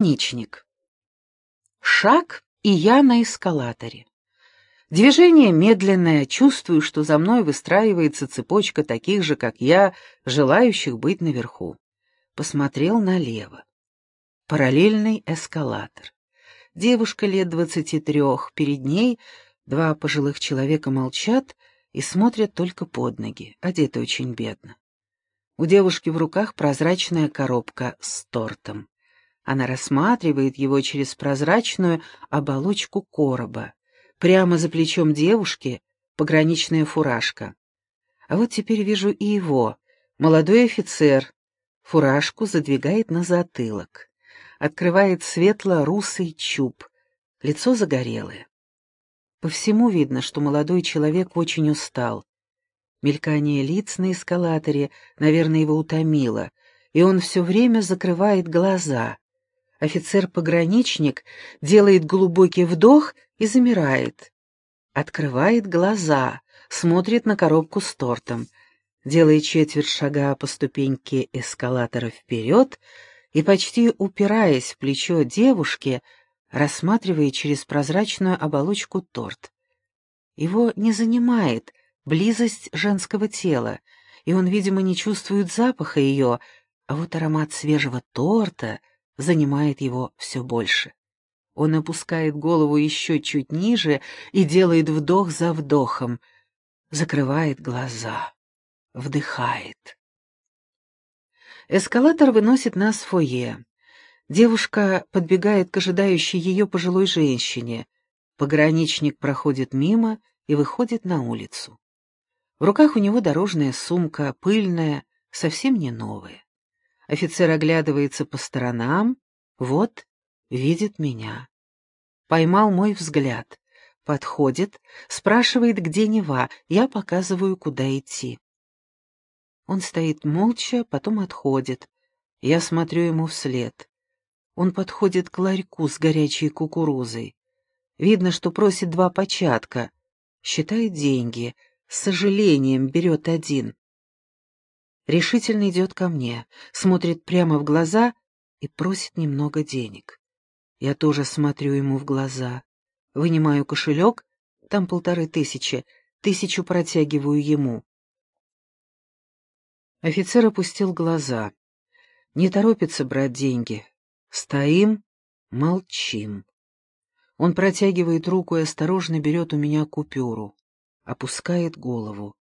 Ничник. Шаг, и я на эскалаторе. Движение медленное, чувствую, что за мной выстраивается цепочка таких же, как я, желающих быть наверху. Посмотрел налево. Параллельный эскалатор. Девушка лет двадцати трех, перед ней два пожилых человека молчат и смотрят только под ноги, одеты очень бедно. У девушки в руках прозрачная коробка с тортом. Она рассматривает его через прозрачную оболочку короба. Прямо за плечом девушки пограничная фуражка. А вот теперь вижу и его, молодой офицер. Фуражку задвигает на затылок. Открывает светло-русый чуб. Лицо загорелое. По всему видно, что молодой человек очень устал. Мелькание лиц на эскалаторе, наверное, его утомило, и он все время закрывает глаза. Офицер-пограничник делает глубокий вдох и замирает. Открывает глаза, смотрит на коробку с тортом, делает четверть шага по ступеньке эскалатора вперед и, почти упираясь в плечо девушки, рассматривает через прозрачную оболочку торт. Его не занимает близость женского тела, и он, видимо, не чувствует запаха ее, а вот аромат свежего торта — занимает его все больше. Он опускает голову еще чуть ниже и делает вдох за вдохом, закрывает глаза, вдыхает. Эскалатор выносит нас в фойе. Девушка подбегает к ожидающей ее пожилой женщине. Пограничник проходит мимо и выходит на улицу. В руках у него дорожная сумка, пыльная, совсем не новая. Офицер оглядывается по сторонам, вот, видит меня. Поймал мой взгляд, подходит, спрашивает, где Нева, я показываю, куда идти. Он стоит молча, потом отходит. Я смотрю ему вслед. Он подходит к ларьку с горячей кукурузой. Видно, что просит два початка. Считает деньги, с сожалением берет один решительно идет ко мне, смотрит прямо в глаза и просит немного денег. Я тоже смотрю ему в глаза, вынимаю кошелек, там полторы тысячи, тысячу протягиваю ему. Офицер опустил глаза. Не торопится брать деньги. Стоим, молчим. Он протягивает руку и осторожно берет у меня купюру. Опускает голову.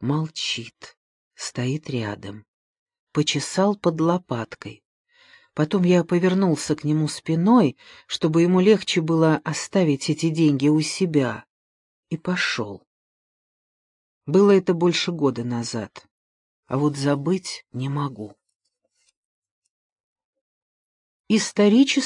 Молчит стоит рядом. Почесал под лопаткой. Потом я повернулся к нему спиной, чтобы ему легче было оставить эти деньги у себя, и пошел. Было это больше года назад, а вот забыть не могу. Исторический